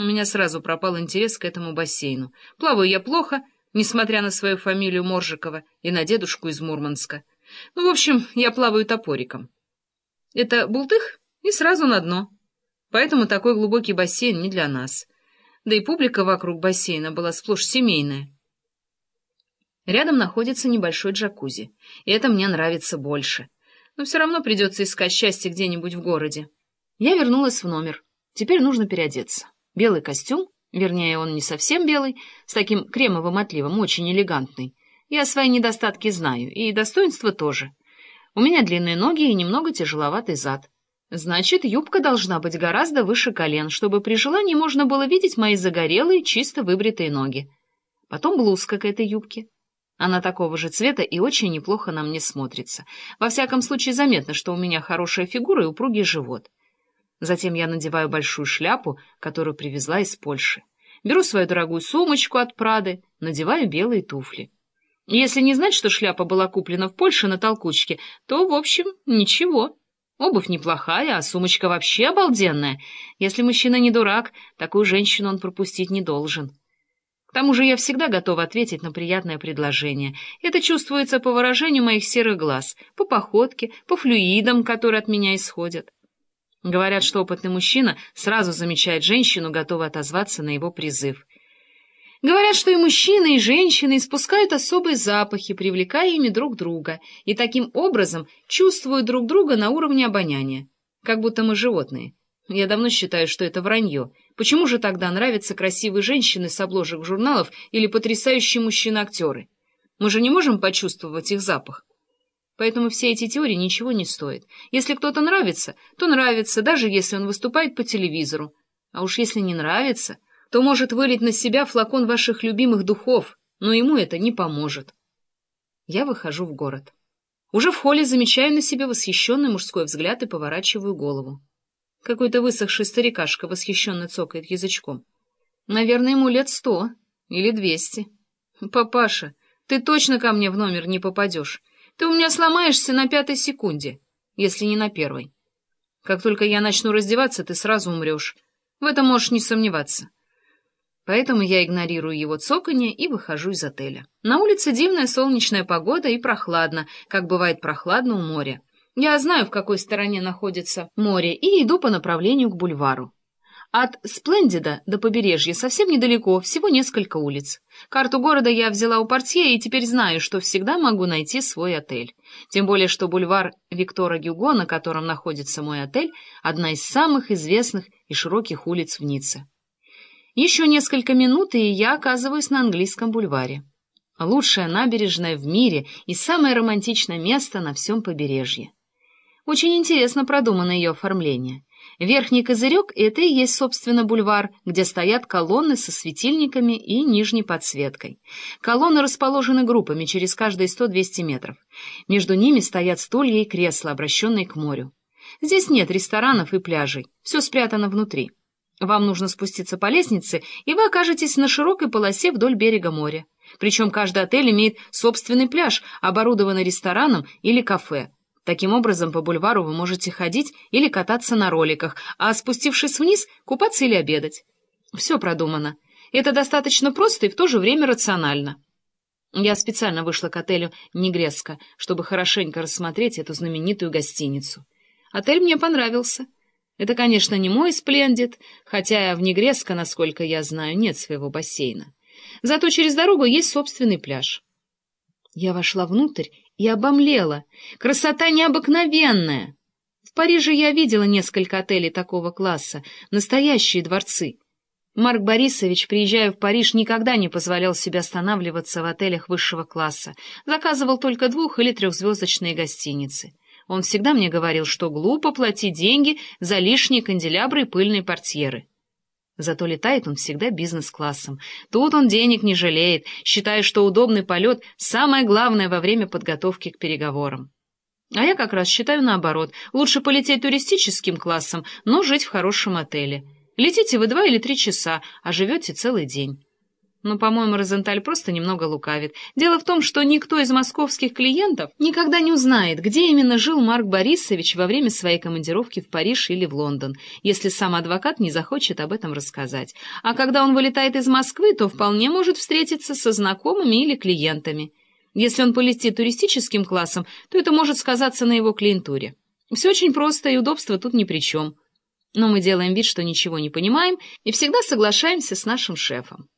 У меня сразу пропал интерес к этому бассейну. Плаваю я плохо, несмотря на свою фамилию Моржикова и на дедушку из Мурманска. Ну, в общем, я плаваю топориком. Это бултых и сразу на дно. Поэтому такой глубокий бассейн не для нас. Да и публика вокруг бассейна была сплошь семейная. Рядом находится небольшой джакузи, и это мне нравится больше. Но все равно придется искать счастье где-нибудь в городе. Я вернулась в номер. Теперь нужно переодеться. Белый костюм, вернее, он не совсем белый, с таким кремовым отливом, очень элегантный. Я свои недостатки знаю, и достоинства тоже. У меня длинные ноги и немного тяжеловатый зад. Значит, юбка должна быть гораздо выше колен, чтобы при желании можно было видеть мои загорелые, чисто выбритые ноги. Потом блузка к этой юбке. Она такого же цвета и очень неплохо на мне смотрится. Во всяком случае, заметно, что у меня хорошая фигура и упругий живот. Затем я надеваю большую шляпу, которую привезла из Польши. Беру свою дорогую сумочку от Прады, надеваю белые туфли. Если не знать, что шляпа была куплена в Польше на толкучке, то, в общем, ничего. Обувь неплохая, а сумочка вообще обалденная. Если мужчина не дурак, такую женщину он пропустить не должен. К тому же я всегда готова ответить на приятное предложение. Это чувствуется по выражению моих серых глаз, по походке, по флюидам, которые от меня исходят. Говорят, что опытный мужчина сразу замечает женщину, готова отозваться на его призыв. Говорят, что и мужчины, и женщины испускают особые запахи, привлекая ими друг друга, и таким образом чувствуют друг друга на уровне обоняния, как будто мы животные. Я давно считаю, что это вранье. Почему же тогда нравятся красивые женщины с обложек журналов или потрясающие мужчины-актеры? Мы же не можем почувствовать их запах. Поэтому все эти теории ничего не стоят. Если кто-то нравится, то нравится, даже если он выступает по телевизору. А уж если не нравится, то может вылить на себя флакон ваших любимых духов, но ему это не поможет. Я выхожу в город. Уже в холле замечаю на себе восхищенный мужской взгляд и поворачиваю голову. Какой-то высохший старикашка восхищенно цокает язычком. Наверное, ему лет сто или двести. Папаша, ты точно ко мне в номер не попадешь. Ты у меня сломаешься на пятой секунде, если не на первой. Как только я начну раздеваться, ты сразу умрешь. В этом можешь не сомневаться. Поэтому я игнорирую его цоканье и выхожу из отеля. На улице дивная солнечная погода и прохладно, как бывает прохладно у моря. Я знаю, в какой стороне находится море, и иду по направлению к бульвару. От Сплендида до побережья совсем недалеко, всего несколько улиц. Карту города я взяла у портье и теперь знаю, что всегда могу найти свой отель. Тем более, что бульвар Виктора Гюго, на котором находится мой отель, одна из самых известных и широких улиц в Ницце. Еще несколько минут, и я оказываюсь на английском бульваре. Лучшая набережная в мире и самое романтичное место на всем побережье. Очень интересно продумано ее оформление. Верхний козырек — это и есть, собственно, бульвар, где стоят колонны со светильниками и нижней подсветкой. Колонны расположены группами через каждые 100-200 метров. Между ними стоят стулья и кресла, обращенные к морю. Здесь нет ресторанов и пляжей, все спрятано внутри. Вам нужно спуститься по лестнице, и вы окажетесь на широкой полосе вдоль берега моря. Причем каждый отель имеет собственный пляж, оборудованный рестораном или кафе. Таким образом, по бульвару вы можете ходить или кататься на роликах, а спустившись вниз, купаться или обедать. Все продумано. Это достаточно просто и в то же время рационально. Я специально вышла к отелю «Негреско», чтобы хорошенько рассмотреть эту знаменитую гостиницу. Отель мне понравился. Это, конечно, не мой сплендит, хотя в Негреско, насколько я знаю, нет своего бассейна. Зато через дорогу есть собственный пляж. Я вошла внутрь и обомлела. Красота необыкновенная. В Париже я видела несколько отелей такого класса, настоящие дворцы. Марк Борисович, приезжая в Париж, никогда не позволял себе останавливаться в отелях высшего класса, заказывал только двух- или трехзвездочные гостиницы. Он всегда мне говорил, что глупо платить деньги за лишние канделябры и пыльные портьеры. Зато летает он всегда бизнес-классом. Тут он денег не жалеет, считая, что удобный полет — самое главное во время подготовки к переговорам. А я как раз считаю наоборот. Лучше полететь туристическим классом, но жить в хорошем отеле. Летите вы два или три часа, а живете целый день. Но, по-моему, Розенталь просто немного лукавит. Дело в том, что никто из московских клиентов никогда не узнает, где именно жил Марк Борисович во время своей командировки в Париж или в Лондон, если сам адвокат не захочет об этом рассказать. А когда он вылетает из Москвы, то вполне может встретиться со знакомыми или клиентами. Если он полетит туристическим классом, то это может сказаться на его клиентуре. Все очень просто, и удобство тут ни при чем. Но мы делаем вид, что ничего не понимаем, и всегда соглашаемся с нашим шефом.